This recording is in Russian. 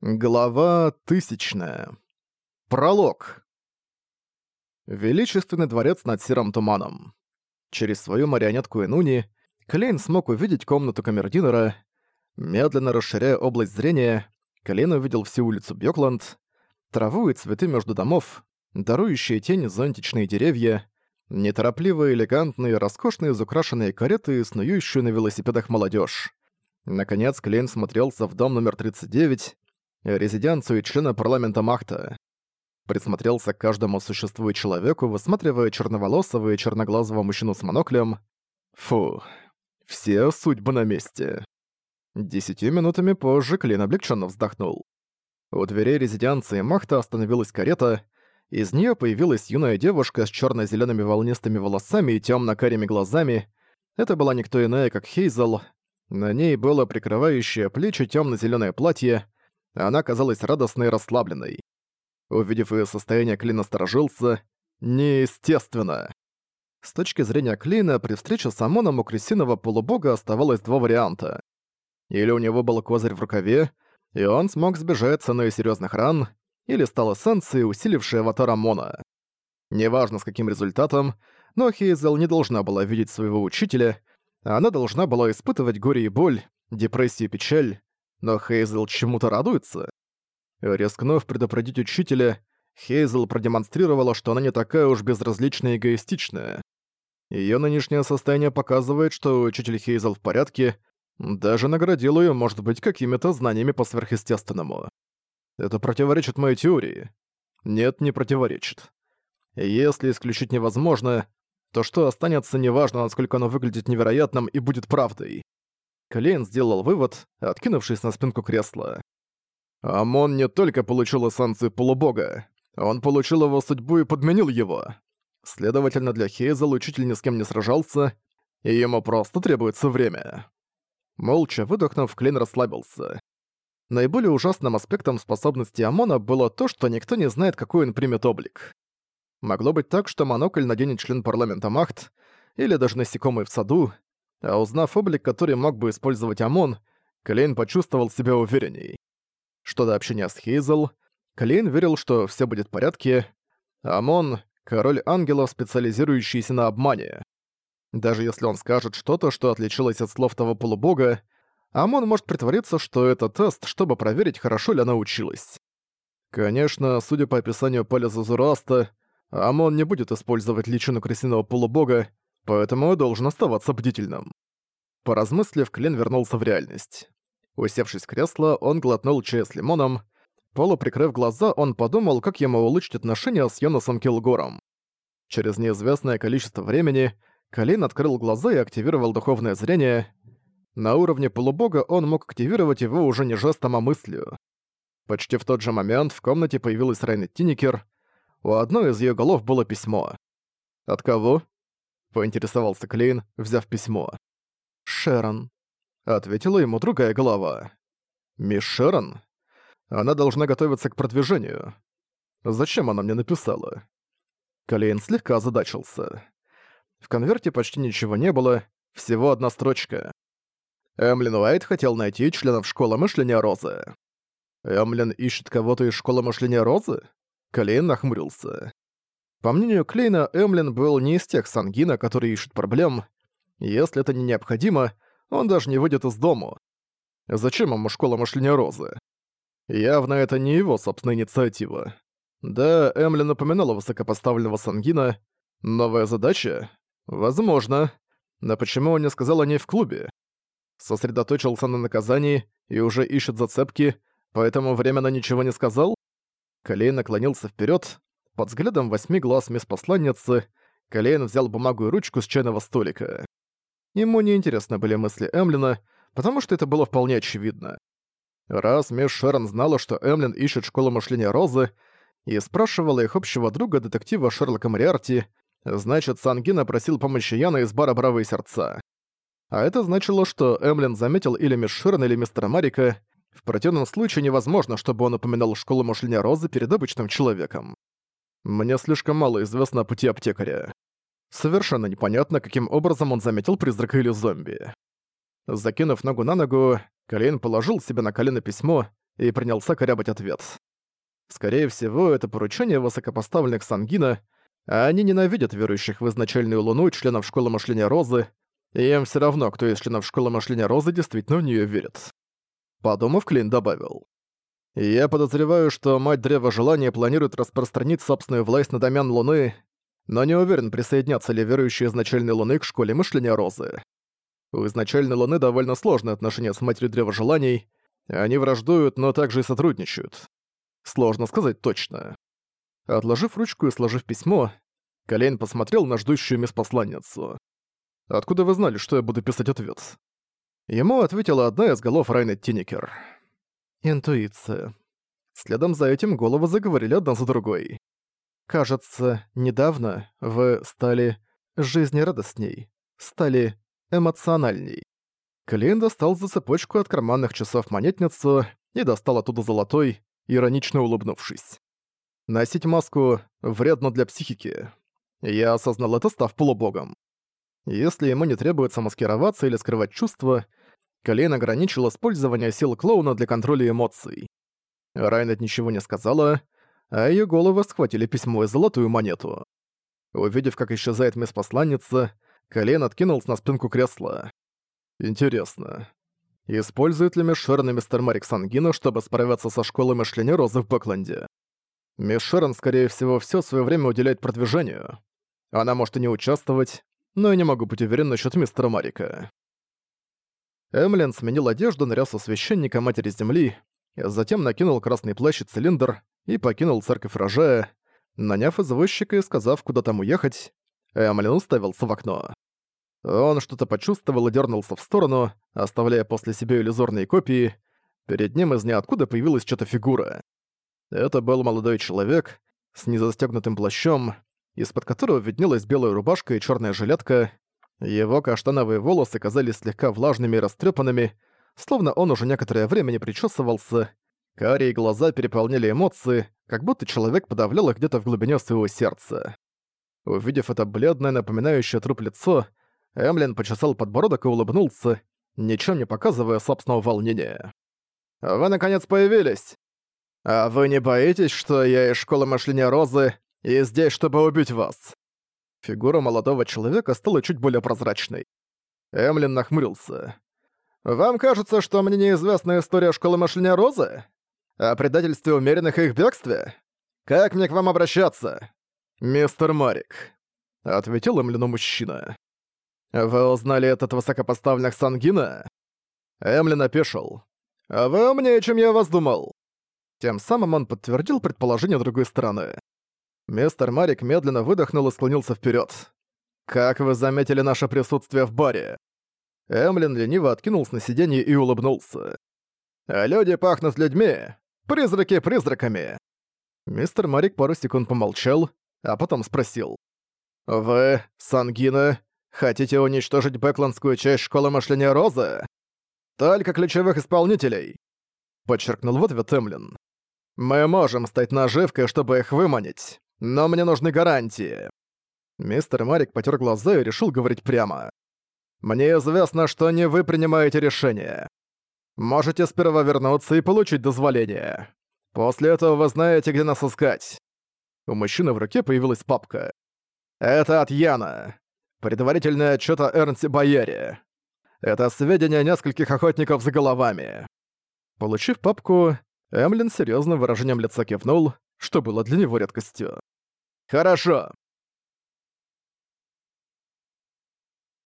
Глава тысячная. Пролог. Величественный дворец над серым туманом. Через свою марионетку Инуни Клейн смог увидеть комнату камердинера. Медленно расширяя область зрения, Клейн увидел всю улицу Бьёкланд, траву и цветы между домов, дарующие тени зонтичные деревья, неторопливые, элегантные, роскошные, изукрашенные кареты и снующую на велосипедах молодежь. Наконец Клейн смотрелся в дом номер 39, резиденцию члена парламента Махта. Присмотрелся к каждому существу и человеку, высматривая черноволосого и черноглазого мужчину с моноклем. Фу, все судьбы на месте. Десятью минутами позже Клин облегченно вздохнул. У дверей резиденции Махта остановилась карета, из нее появилась юная девушка с черно зелеными волнистыми волосами и темно карими глазами. Это была никто иная, как Хейзел. На ней было прикрывающее плечи темно зеленое платье, она казалась радостной и расслабленной. Увидев ее состояние, Клин осторожился: Неестественно. С точки зрения Клина, при встрече с Амоном у крысиного полубога оставалось два варианта. Или у него был козырь в рукаве, и он смог сбежать ценой серьезных ран, или стал эссенцией, усилившей аватар Амона. Неважно, с каким результатом, но Хейзел не должна была видеть своего учителя, она должна была испытывать горе и боль, депрессию и печаль, но Хейзел чему-то радуется. Рискнув предупредить учителя, Хейзел продемонстрировала, что она не такая уж безразличная и эгоистичная. Ее нынешнее состояние показывает, что учитель Хейзел в порядке, даже наградил ее, может быть, какими-то знаниями по сверхъестественному. Это противоречит моей теории. Нет, не противоречит. Если исключить невозможное, то что останется, неважно, насколько оно выглядит невероятным и будет правдой. Клейн сделал вывод, откинувшись на спинку кресла. «Амон не только получил эссенцию полубога, он получил его судьбу и подменил его. Следовательно, для Хейзел учитель ни с кем не сражался, и ему просто требуется время». Молча выдохнув, Клин расслабился. Наиболее ужасным аспектом способности Амона было то, что никто не знает, какой он примет облик. Могло быть так, что монокль наденет член парламента Махт, или даже насекомый в саду, а узнав облик, который мог бы использовать ОМОН, Клейн почувствовал себя уверенней. Что до общения с Хейзел, Клейн верил, что все будет в порядке. ОМОН — король ангелов, специализирующийся на обмане. Даже если он скажет что-то, что отличилось от слов того полубога, ОМОН может притвориться, что это тест, чтобы проверить, хорошо ли она училась. Конечно, судя по описанию Поля Зазураста, ОМОН не будет использовать личину крысиного полубога, поэтому я должен оставаться бдительным. Поразмыслив, Клин вернулся в реальность. Усевшись в кресло, он глотнул чай с лимоном. Полуприкрыв глаза, он подумал, как ему улучшить отношения с Йонасом Килгором. Через неизвестное количество времени Калин открыл глаза и активировал духовное зрение. На уровне полубога он мог активировать его уже не жестом, а мыслью. Почти в тот же момент в комнате появилась Райнет Тинникер. У одной из ее голов было письмо. От кого? — поинтересовался Клейн, взяв письмо. «Шерон», — ответила ему другая голова. «Мисс Шерон? Она должна готовиться к продвижению. Зачем она мне написала?» Клейн слегка озадачился. В конверте почти ничего не было, всего одна строчка. Эмлин Уайт хотел найти членов школы мышления Розы. «Эмлин ищет кого-то из школы мышления Розы?» Клейн нахмурился. По мнению Клейна, Эмлин был не из тех сангина, которые ищут проблем. Если это не необходимо, он даже не выйдет из дому. Зачем ему школа мышления Розы? Явно это не его собственная инициатива. Да, Эмлин напоминала высокопоставленного Сангина. Новая задача? Возможно. Но почему он не сказал о ней в клубе? Сосредоточился на наказании и уже ищет зацепки, поэтому временно ничего не сказал? Колей наклонился вперед, под взглядом восьми глаз мисс посланницы Калейн взял бумагу и ручку с чайного столика. Ему неинтересны были мысли Эмлина, потому что это было вполне очевидно. Раз мисс Шерон знала, что Эмлин ищет школу мышления Розы, и спрашивала их общего друга, детектива Шерлока Мариарти, значит, Сангина просил помощи Яна из бара «Бравые сердца». А это значило, что Эмлин заметил или мисс Шерон, или мистера Марика. В противном случае невозможно, чтобы он упоминал школу мышления Розы перед обычным человеком. Мне слишком мало известно о пути аптекаря. Совершенно непонятно, каким образом он заметил призрака или зомби. Закинув ногу на ногу, Калейн положил себе на колено письмо и принялся корябать ответ. Скорее всего, это поручение высокопоставленных Сангина, а они ненавидят верующих в изначальную луну и членов Школы Мышления Розы, и им все равно, кто из членов Школы Мышления Розы действительно в нее верит. Подумав, Клин добавил. Я подозреваю, что мать Древа Желания планирует распространить собственную власть над Амян Луны, но не уверен, присоединятся ли верующие изначальной Луны к школе мышления Розы. У изначальной Луны довольно сложные отношения с матерью Древа Желаний, они враждуют, но также и сотрудничают. Сложно сказать точно. Отложив ручку и сложив письмо, Колейн посмотрел на ждущую мисс посланницу. «Откуда вы знали, что я буду писать ответ?» Ему ответила одна из голов Райна Тинникер. Интуиция. Следом за этим головы заговорили одна за другой. Кажется, недавно вы стали жизнерадостней, стали эмоциональней. Клейн достал за цепочку от карманных часов монетницу и достал оттуда золотой, иронично улыбнувшись. Носить маску вредно для психики. Я осознал это, став полубогом. Если ему не требуется маскироваться или скрывать чувства, Колейн ограничил использование сил клоуна для контроля эмоций. Райнет ничего не сказала, а ее головы схватили письмо и золотую монету. Увидев, как исчезает мисс посланница, Колейн откинулся на спинку кресла. Интересно, использует ли Мишерн и мистер Марик Сангина, чтобы справиться со школами Шленерозы в Бэкленде? Мишерн, скорее всего, все свое время уделяет продвижению. Она может и не участвовать, но я не могу быть уверен насчет мистера Марика. Эмлен сменил одежду на рясу священника Матери Земли, затем накинул красный плащ и цилиндр и покинул церковь Рожая, наняв извозчика и сказав, куда там уехать, Эмлин уставился в окно. Он что-то почувствовал и дернулся в сторону, оставляя после себя иллюзорные копии. Перед ним из ниоткуда появилась что-то фигура. Это был молодой человек с незастегнутым плащом, из-под которого виднелась белая рубашка и черная жилетка, его каштановые волосы казались слегка влажными и растрепанными, словно он уже некоторое время не причесывался. Карие глаза переполняли эмоции, как будто человек подавлял их где-то в глубине своего сердца. Увидев это бледное, напоминающее труп лицо, Эмлин почесал подбородок и улыбнулся, ничем не показывая собственного волнения. «Вы, наконец, появились! А вы не боитесь, что я из школы мышления Розы и здесь, чтобы убить вас?» Фигура молодого человека стала чуть более прозрачной. Эмлин нахмурился. «Вам кажется, что мне неизвестна история школы мышления Розы? О предательстве умеренных и их бегстве? Как мне к вам обращаться?» «Мистер Марик», — ответил Эмлину мужчина. «Вы узнали этот высокопоставленных Сангина?» Эмлин опешил. «Вы умнее, чем я вас думал». Тем самым он подтвердил предположение другой стороны. Мистер Марик медленно выдохнул и склонился вперед. «Как вы заметили наше присутствие в баре?» Эмлин лениво откинулся на сиденье и улыбнулся. «Люди пахнут людьми! Призраки призраками!» Мистер Марик пару секунд помолчал, а потом спросил. «Вы, Сангина, хотите уничтожить Бэкландскую часть Школы Мышления Розы?» «Только ключевых исполнителей!» Подчеркнул в ответ Эмлин. «Мы можем стать наживкой, чтобы их выманить но мне нужны гарантии». Мистер Марик потер глаза и решил говорить прямо. «Мне известно, что не вы принимаете решение. Можете сперва вернуться и получить дозволение. После этого вы знаете, где нас искать». У мужчины в руке появилась папка. «Это от Яна. Предварительный отчет о Эрнсе Бояре. Это сведения нескольких охотников за головами». Получив папку, Эмлин серьезным выражением лица кивнул, что было для него редкостью. «Хорошо.